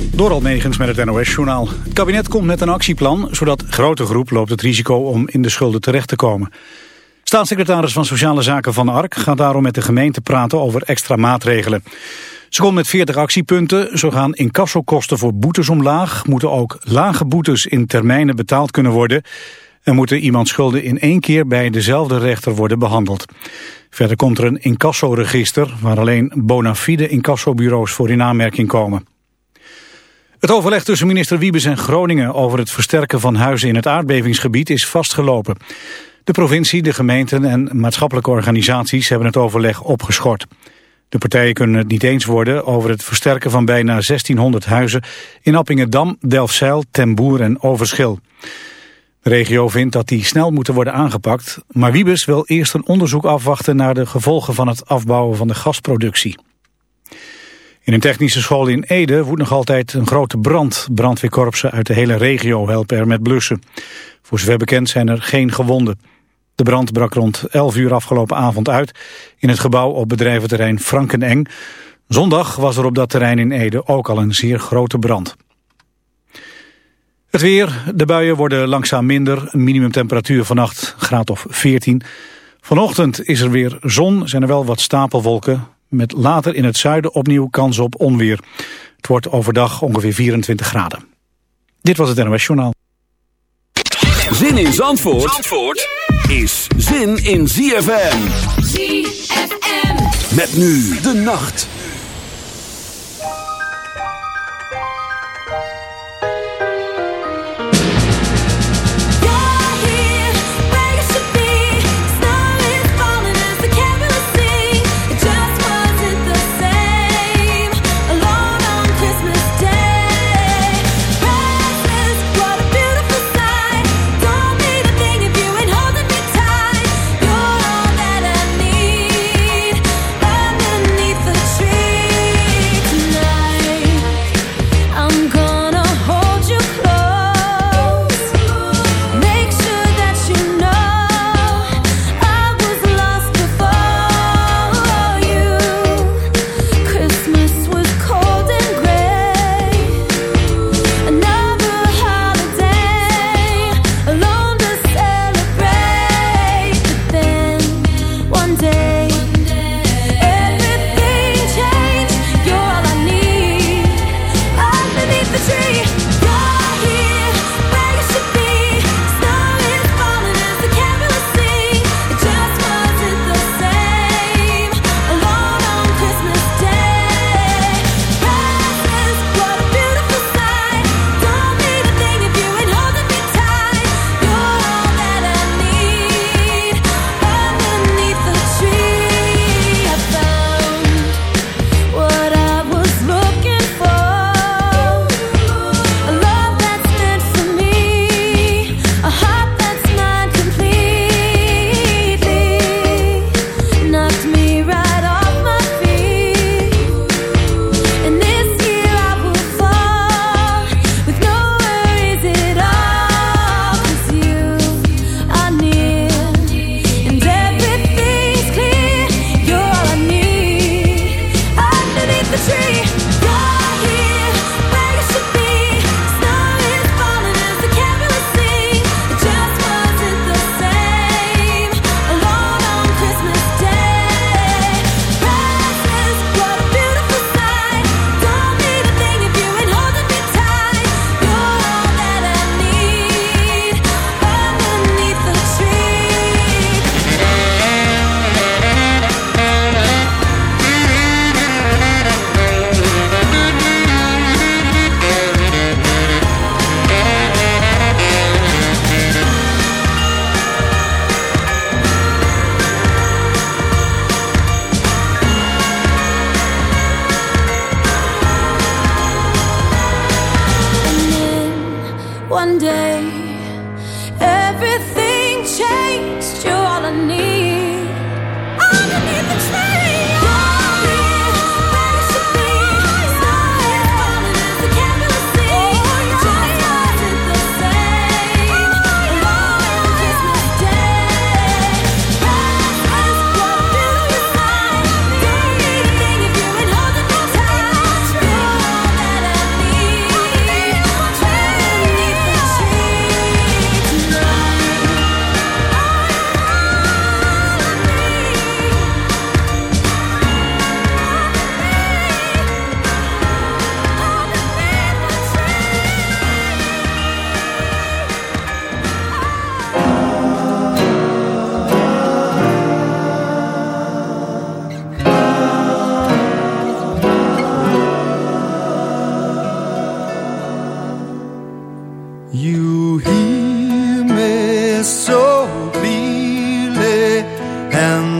Door Almegens met het NOS-journaal. Het kabinet komt met een actieplan, zodat grote groep loopt het risico om in de schulden terecht te komen. Staatssecretaris van Sociale Zaken Van Ark gaat daarom met de gemeente praten over extra maatregelen. Ze komt met 40 actiepunten. Zo gaan incassokosten voor boetes omlaag. Moeten ook lage boetes in termijnen betaald kunnen worden. En moeten iemand schulden in één keer bij dezelfde rechter worden behandeld. Verder komt er een incassoregister waar alleen bona fide incassobureaus voor in aanmerking komen. Het overleg tussen minister Wiebes en Groningen over het versterken van huizen in het aardbevingsgebied is vastgelopen. De provincie, de gemeenten en maatschappelijke organisaties hebben het overleg opgeschort. De partijen kunnen het niet eens worden over het versterken van bijna 1600 huizen in Appingedam, Delfzijl, Ten Boer en Overschil. De regio vindt dat die snel moeten worden aangepakt, maar Wiebes wil eerst een onderzoek afwachten naar de gevolgen van het afbouwen van de gasproductie. In een technische school in Ede woedt nog altijd een grote brand. Brandweerkorpsen uit de hele regio helpen er met blussen. Voor zover bekend zijn er geen gewonden. De brand brak rond 11 uur afgelopen avond uit in het gebouw op bedrijventerrein Frankeneng. Zondag was er op dat terrein in Ede ook al een zeer grote brand. Het weer, de buien worden langzaam minder. Minimumtemperatuur vannacht graad of 14. Vanochtend is er weer zon, zijn er wel wat stapelwolken. Met later in het zuiden opnieuw kans op onweer. Het wordt overdag ongeveer 24 graden. Dit was het NOS Journaal. Zin in Zandvoort, Zandvoort is zin in ZFM. ZFM. Met nu de nacht.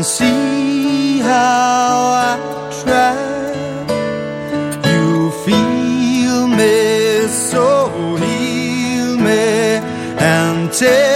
See how I try. You feel me so heal me and tear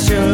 special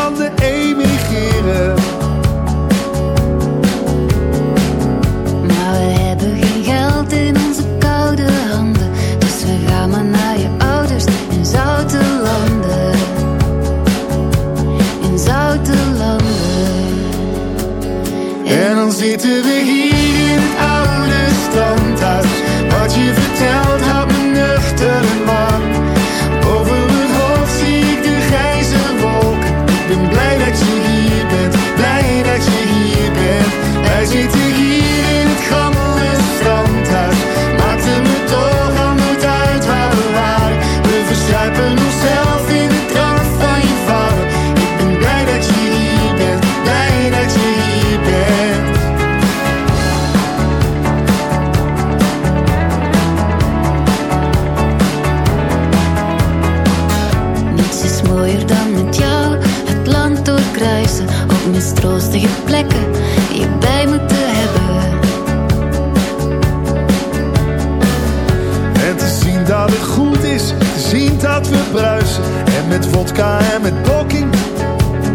dat we bruisen. En met vodka en met blokking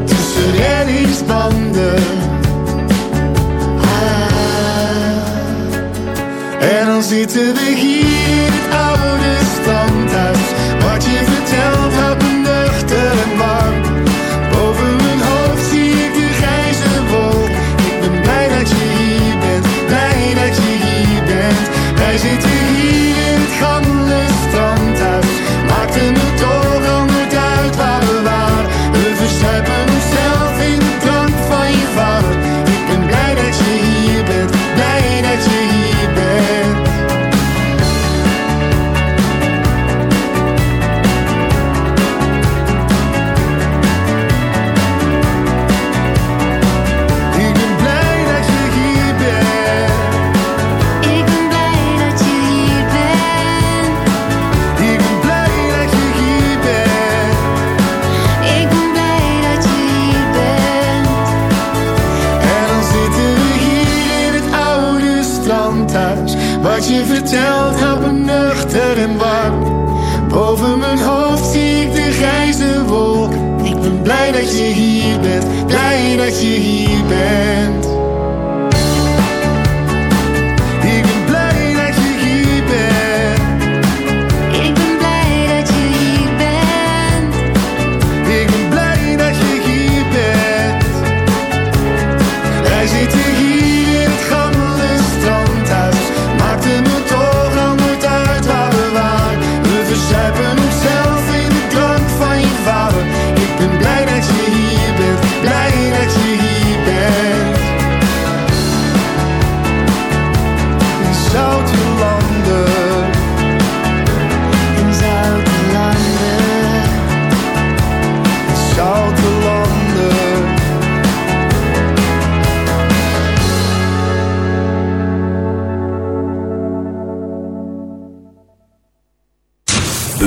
tussen reddingsbanden. Ah. En dan zitten we hier in het oude standhuis. Wat je vertelt hebt.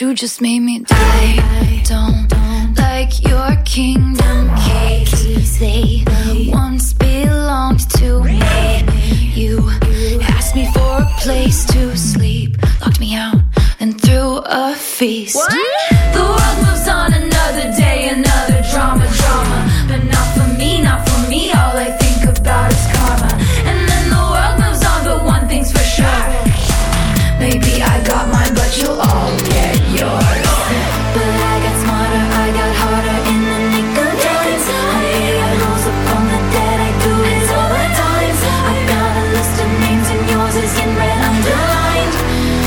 you just made me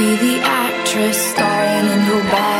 be the actress starring in your bag.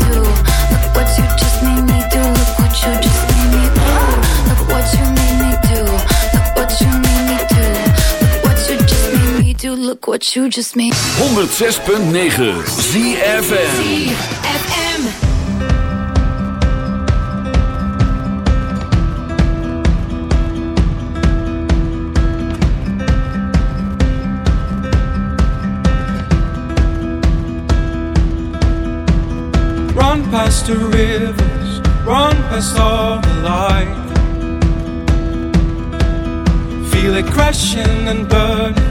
look what you just made. 106.9 ZFM. ZFM. past the rivers, run past all the light. Feel it crashing and burning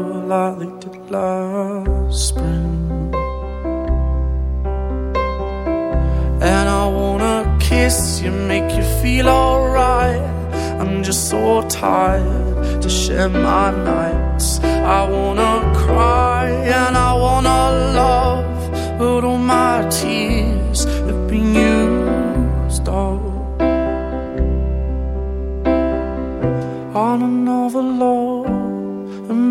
well I liked it last spring. And I wanna kiss you, make you feel alright. I'm just so tired to share my nights. I wanna cry and I wanna love, but all my tears have been used up on another love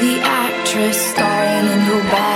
the actress starring in her body.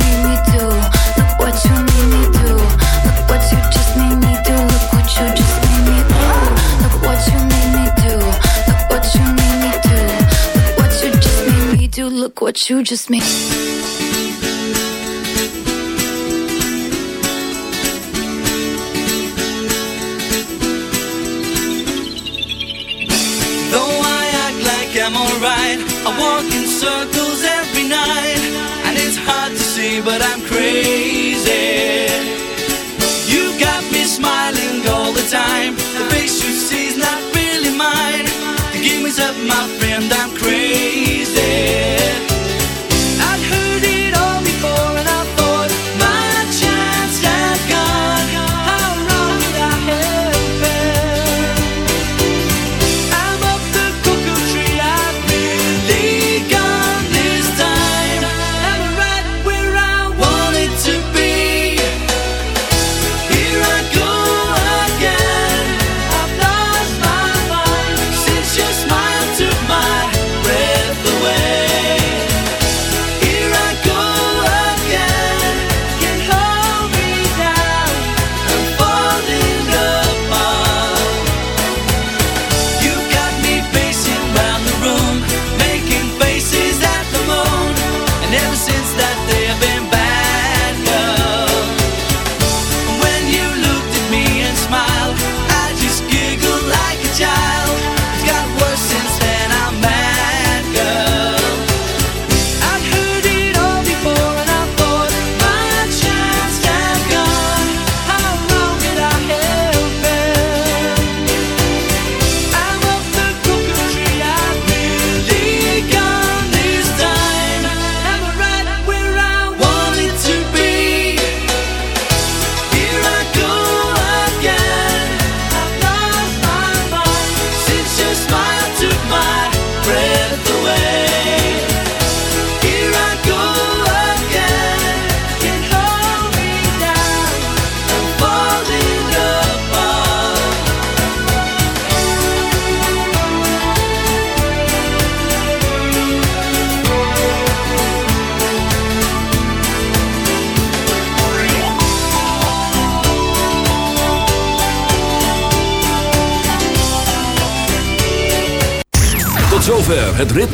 what you just made. Though I act like I'm alright, I walk in circles every night. And it's hard to see, but I'm crazy. You got me smiling all the time. The face you see is not really mine. Give me up, my friend, I'm crazy.